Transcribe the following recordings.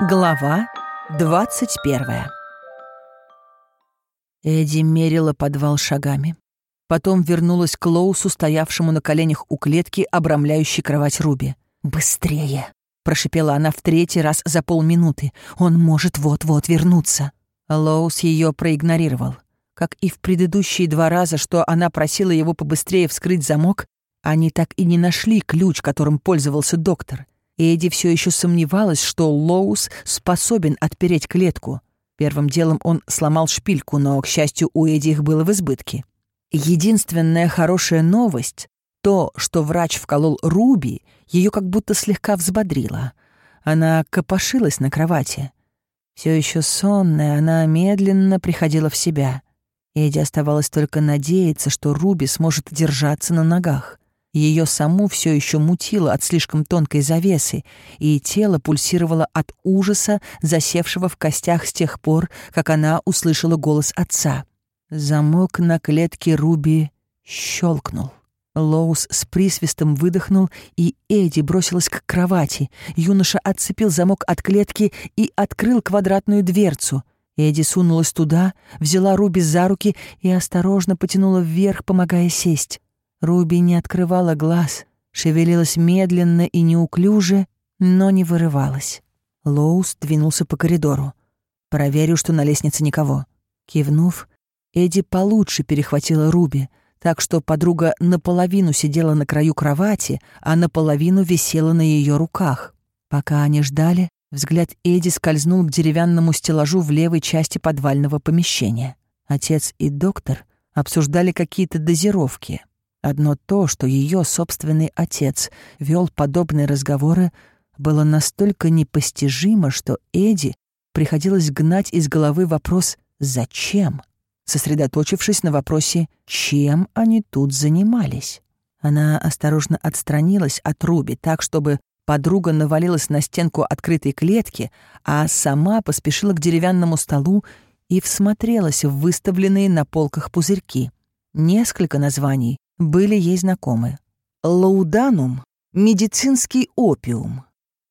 Глава 21 Эдди мерила подвал шагами. Потом вернулась к Лоусу, стоявшему на коленях у клетки, обрамляющей кровать Руби. «Быстрее!» — прошипела она в третий раз за полминуты. «Он может вот-вот вернуться!» Лоус ее проигнорировал. Как и в предыдущие два раза, что она просила его побыстрее вскрыть замок, они так и не нашли ключ, которым пользовался доктор — Эдди все еще сомневалась, что Лоус способен отпереть клетку. Первым делом он сломал шпильку, но, к счастью, у Эдди их было в избытке. Единственная хорошая новость — то, что врач вколол Руби, ее как будто слегка взбодрило. Она копошилась на кровати. Все еще сонная, она медленно приходила в себя. Эдди оставалось только надеяться, что Руби сможет держаться на ногах. Ее саму все еще мутило от слишком тонкой завесы, и тело пульсировало от ужаса, засевшего в костях с тех пор, как она услышала голос отца. Замок на клетке Руби щелкнул. Лоус с присвистом выдохнул, и Эдди бросилась к кровати. Юноша отцепил замок от клетки и открыл квадратную дверцу. Эдди сунулась туда, взяла Руби за руки и осторожно потянула вверх, помогая сесть. Руби не открывала глаз, шевелилась медленно и неуклюже, но не вырывалась. Лоус двинулся по коридору. «Проверю, что на лестнице никого». Кивнув, Эдди получше перехватила Руби, так что подруга наполовину сидела на краю кровати, а наполовину висела на ее руках. Пока они ждали, взгляд Эдди скользнул к деревянному стеллажу в левой части подвального помещения. Отец и доктор обсуждали какие-то дозировки. Одно то, что ее собственный отец вел подобные разговоры, было настолько непостижимо, что Эдди приходилось гнать из головы вопрос «Зачем?», сосредоточившись на вопросе «Чем они тут занимались?». Она осторожно отстранилась от Руби так, чтобы подруга навалилась на стенку открытой клетки, а сама поспешила к деревянному столу и всмотрелась в выставленные на полках пузырьки. Несколько названий были ей знакомы. Лауданум — медицинский опиум.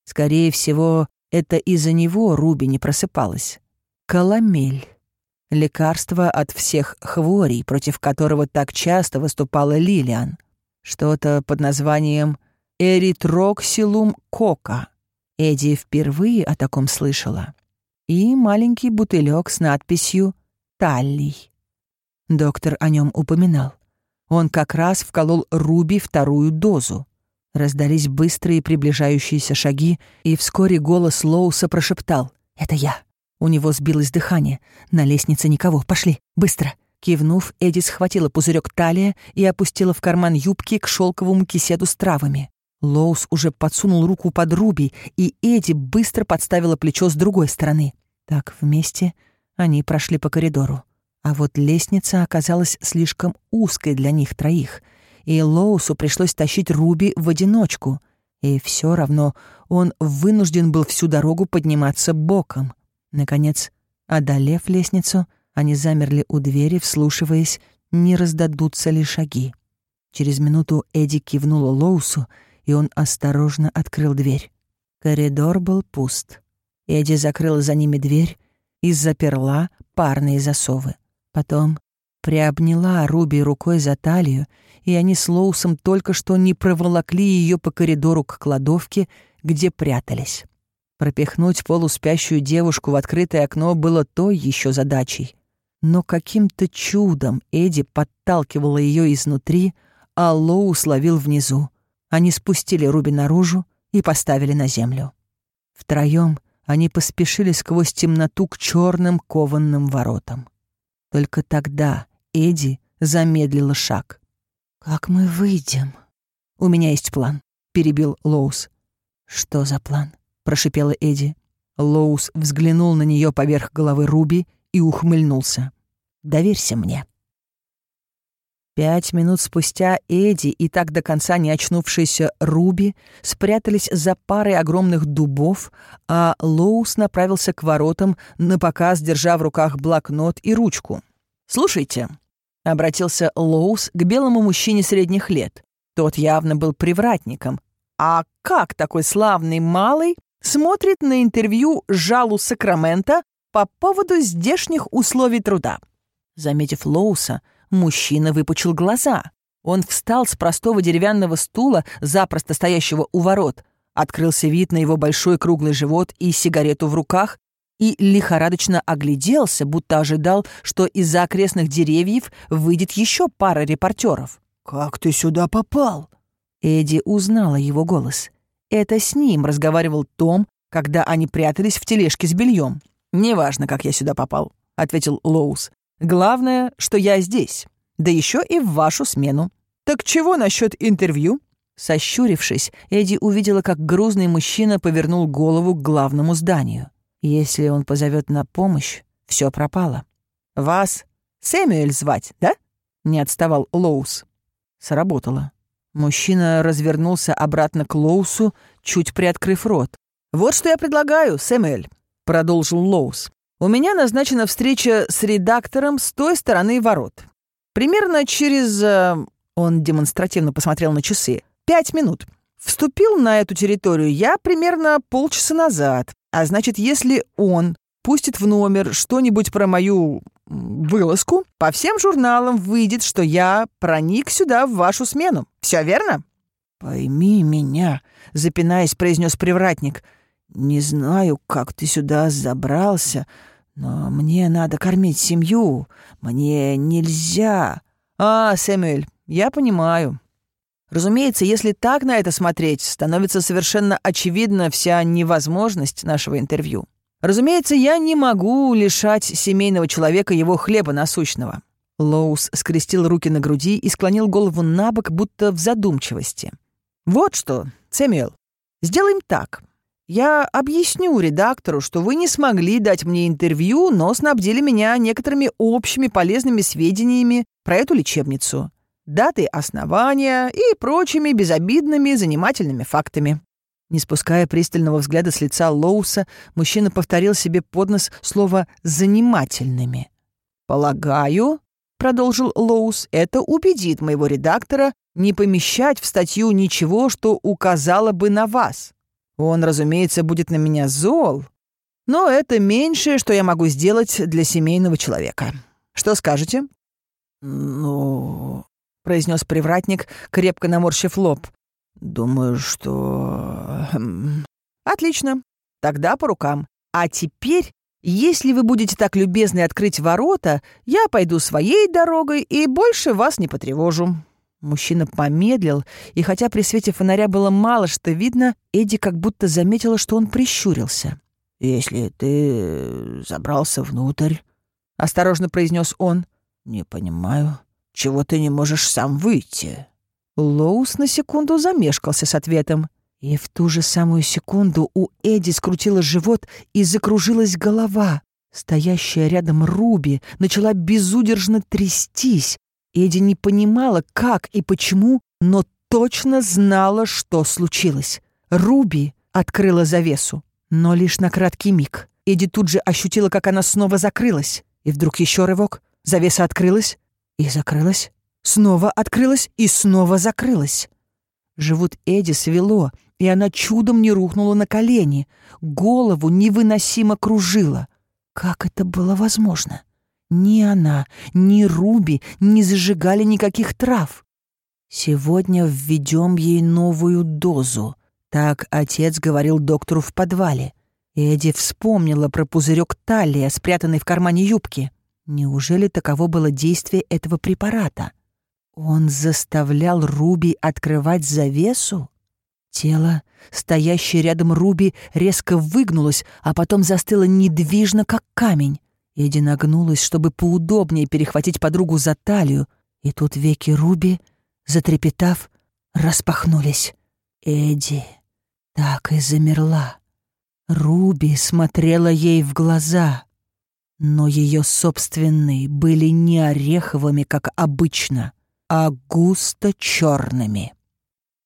Скорее всего, это из-за него Руби не просыпалась. Каламель — лекарство от всех хворей, против которого так часто выступала Лилиан. Что-то под названием эритроксилум кока. Эдди впервые о таком слышала. И маленький бутылек с надписью «Таллий». Доктор о нем упоминал. Он как раз вколол Руби вторую дозу. Раздались быстрые приближающиеся шаги, и вскоре голос Лоуса прошептал «Это я». У него сбилось дыхание. На лестнице никого. Пошли, быстро. Кивнув, Эдди схватила пузырек талия и опустила в карман юбки к шелковому кисету с травами. Лоус уже подсунул руку под Руби, и Эдди быстро подставила плечо с другой стороны. Так вместе они прошли по коридору. А вот лестница оказалась слишком узкой для них троих, и Лоусу пришлось тащить Руби в одиночку. И все равно он вынужден был всю дорогу подниматься боком. Наконец, одолев лестницу, они замерли у двери, вслушиваясь, не раздадутся ли шаги. Через минуту Эдди кивнула Лоусу, и он осторожно открыл дверь. Коридор был пуст. Эдди закрыла за ними дверь и заперла парные засовы. Потом приобняла Руби рукой за талию, и они с Лоусом только что не проволокли ее по коридору к кладовке, где прятались. Пропихнуть полуспящую девушку в открытое окно было той еще задачей. Но каким-то чудом Эдди подталкивала ее изнутри, а Лоус ловил внизу. Они спустили Руби наружу и поставили на землю. Втроем они поспешили сквозь темноту к черным кованным воротам. Только тогда Эдди замедлила шаг. «Как мы выйдем?» «У меня есть план», — перебил Лоус. «Что за план?» — прошипела Эдди. Лоус взглянул на нее поверх головы Руби и ухмыльнулся. «Доверься мне». Пять минут спустя Эдди и так до конца не очнувшийся Руби спрятались за парой огромных дубов, а Лоус направился к воротам, напоказ держа в руках блокнот и ручку. «Слушайте», — обратился Лоус к белому мужчине средних лет. Тот явно был привратником. «А как такой славный малый смотрит на интервью Жалу Сакрамента по поводу здешних условий труда. Заметив Лоуса, мужчина выпучил глаза. Он встал с простого деревянного стула, запросто стоящего у ворот, открылся вид на его большой круглый живот и сигарету в руках, и лихорадочно огляделся, будто ожидал, что из-за окрестных деревьев выйдет еще пара репортеров. «Как ты сюда попал?» Эдди узнала его голос. Это с ним разговаривал Том, когда они прятались в тележке с бельем. «Неважно, как я сюда попал», — ответил Лоус. «Главное, что я здесь, да еще и в вашу смену. Так чего насчет интервью?» Сощурившись, Эдди увидела, как грузный мужчина повернул голову к главному зданию. Если он позовет на помощь, все пропало. «Вас Сэмюэль звать, да?» — не отставал Лоус. Сработало. Мужчина развернулся обратно к Лоусу, чуть приоткрыв рот. «Вот что я предлагаю, Сэмюэль», — продолжил Лоус. «У меня назначена встреча с редактором с той стороны ворот. Примерно через...» э, Он демонстративно посмотрел на часы. «Пять минут. Вступил на эту территорию я примерно полчаса назад. А значит, если он пустит в номер что-нибудь про мою вылазку, по всем журналам выйдет, что я проник сюда в вашу смену. Все верно?» «Пойми меня», — запинаясь, произнес привратник. «Не знаю, как ты сюда забрался, но мне надо кормить семью. Мне нельзя...» «А, Сэмюэль, я понимаю. Разумеется, если так на это смотреть, становится совершенно очевидна вся невозможность нашего интервью. Разумеется, я не могу лишать семейного человека его хлеба насущного. Лоус скрестил руки на груди и склонил голову на бок, будто в задумчивости. «Вот что, Сэмюэл, сделаем так. Я объясню редактору, что вы не смогли дать мне интервью, но снабдили меня некоторыми общими полезными сведениями про эту лечебницу датой основания и прочими безобидными занимательными фактами. Не спуская пристального взгляда с лица Лоуса, мужчина повторил себе под нос слово «занимательными». «Полагаю», — продолжил Лоус, — «это убедит моего редактора не помещать в статью ничего, что указало бы на вас. Он, разумеется, будет на меня зол, но это меньшее, что я могу сделать для семейного человека. Что скажете?» «Ну...» произнес привратник, крепко наморщив лоб. «Думаю, что...» хм, «Отлично. Тогда по рукам. А теперь, если вы будете так любезны открыть ворота, я пойду своей дорогой и больше вас не потревожу». Мужчина помедлил, и хотя при свете фонаря было мало что видно, Эдди как будто заметила, что он прищурился. «Если ты забрался внутрь...» — осторожно произнес он. «Не понимаю, чего ты не можешь сам выйти?» Лоус на секунду замешкался с ответом. И в ту же самую секунду у Эдди скрутило живот и закружилась голова. Стоящая рядом Руби начала безудержно трястись. Эдди не понимала, как и почему, но точно знала, что случилось. Руби открыла завесу, но лишь на краткий миг. Эдди тут же ощутила, как она снова закрылась. И вдруг еще рывок. Завеса открылась, и закрылась, снова открылась и снова закрылась. Живот Эдди свело, и она чудом не рухнула на колени. Голову невыносимо кружила. Как это было возможно? Ни она, ни Руби не зажигали никаких трав. «Сегодня введем ей новую дозу», — так отец говорил доктору в подвале. Эдди вспомнила про пузырек талия, спрятанный в кармане юбки. Неужели таково было действие этого препарата? Он заставлял Руби открывать завесу? Тело, стоящее рядом Руби, резко выгнулось, а потом застыло недвижно, как камень. Эдди нагнулась, чтобы поудобнее перехватить подругу за талию, и тут веки Руби, затрепетав, распахнулись. Эдди так и замерла. Руби смотрела ей в глаза. Но ее собственные были не ореховыми, как обычно, а густо черными.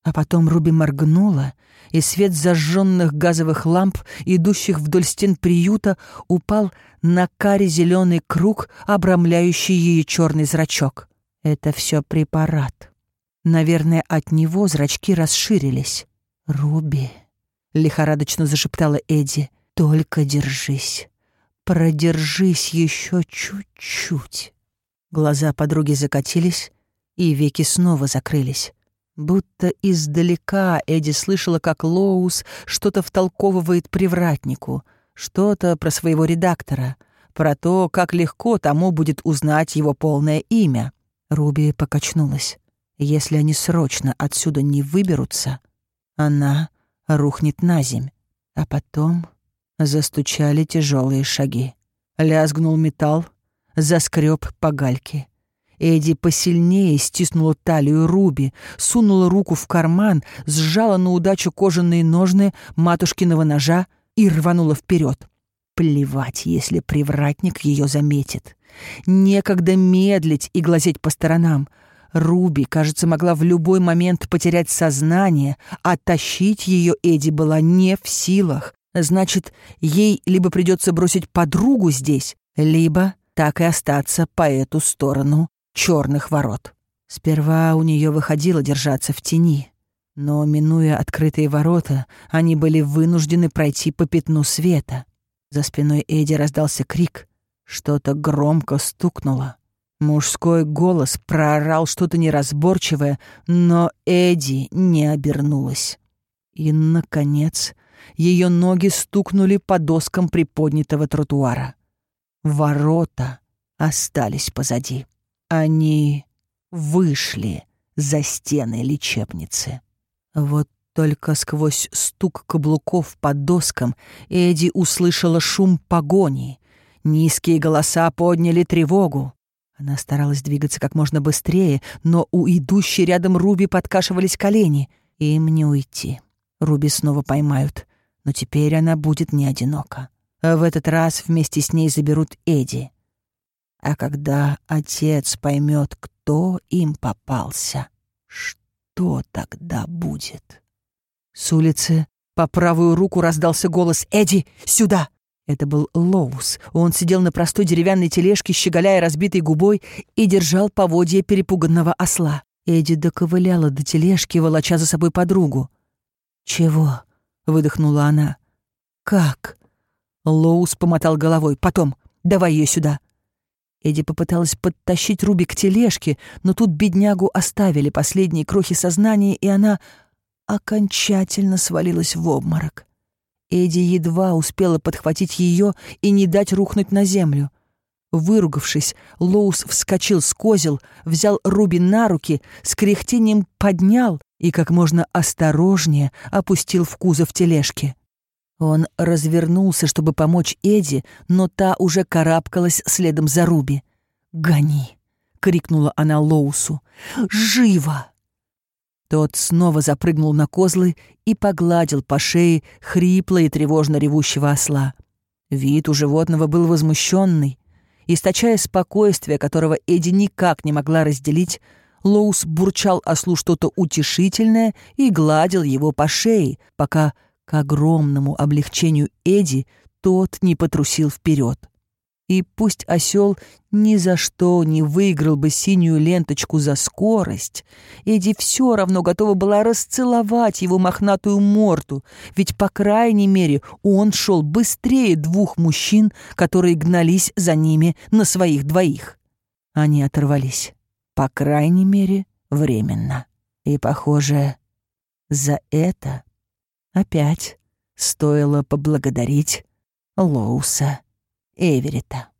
А потом Руби моргнула, и свет зажженных газовых ламп, идущих вдоль стен приюта, упал на каре зеленый круг, обрамляющий ее черный зрачок. Это все препарат. Наверное, от него зрачки расширились. Руби. — лихорадочно зашептала Эдди. «Только держись. Продержись еще чуть-чуть». Глаза подруги закатились, и веки снова закрылись. Будто издалека Эдди слышала, как Лоус что-то втолковывает привратнику, что-то про своего редактора, про то, как легко тому будет узнать его полное имя. Руби покачнулась. Если они срочно отсюда не выберутся, она рухнет на земь. А потом застучали тяжелые шаги. Лязгнул металл, заскреб по гальке. Эдди посильнее стиснула талию Руби, сунула руку в карман, сжала на удачу кожаные ножны матушкиного ножа и рванула вперед. Плевать, если привратник ее заметит. Некогда медлить и глазеть по сторонам. Руби, кажется, могла в любой момент потерять сознание, а тащить ее Эдди была не в силах. Значит, ей либо придется бросить подругу здесь, либо так и остаться по эту сторону черных ворот. Сперва у нее выходило держаться в тени, но, минуя открытые ворота, они были вынуждены пройти по пятну света. За спиной Эдди раздался крик. Что-то громко стукнуло. Мужской голос проорал что-то неразборчивое, но Эдди не обернулась. И, наконец, ее ноги стукнули по доскам приподнятого тротуара. Ворота остались позади. Они вышли за стены лечебницы. Вот только сквозь стук каблуков под доскам Эдди услышала шум погони. Низкие голоса подняли тревогу. Она старалась двигаться как можно быстрее, но у идущей рядом Руби подкашивались колени. Им не уйти. Руби снова поймают, но теперь она будет не одинока. В этот раз вместе с ней заберут Эдди. А когда отец поймет, кто им попался, что тогда будет? С улицы по правую руку раздался голос «Эдди, сюда!» Это был Лоус. Он сидел на простой деревянной тележке, щеголяя разбитой губой, и держал поводья перепуганного осла. Эдди доковыляла до тележки, волоча за собой подругу. «Чего?» — выдохнула она. «Как?» Лоус помотал головой. «Потом. Давай ее сюда». Эдди попыталась подтащить Руби к тележке, но тут беднягу оставили последние крохи сознания, и она окончательно свалилась в обморок. Эдди едва успела подхватить ее и не дать рухнуть на землю. Выругавшись, Лоус вскочил с козел, взял Руби на руки, с кряхтением поднял и как можно осторожнее опустил в кузов тележки. Он развернулся, чтобы помочь Эдди, но та уже карабкалась следом за Руби. «Гони!» — крикнула она Лоусу. «Живо!» Тот снова запрыгнул на козлы и погладил по шее хрипло и тревожно ревущего осла. Вид у животного был возмущенный. Источая спокойствие, которого Эдди никак не могла разделить, Лоус бурчал ослу что-то утешительное и гладил его по шее, пока к огромному облегчению Эди тот не потрусил вперед. И пусть осел ни за что не выиграл бы синюю ленточку за скорость, Эди все равно готова была расцеловать его мохнатую морду, ведь, по крайней мере, он шел быстрее двух мужчин, которые гнались за ними на своих двоих. Они оторвались, по крайней мере, временно. И, похоже, за это Опять стоило поблагодарить Лоуса Эверетта.